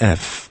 F.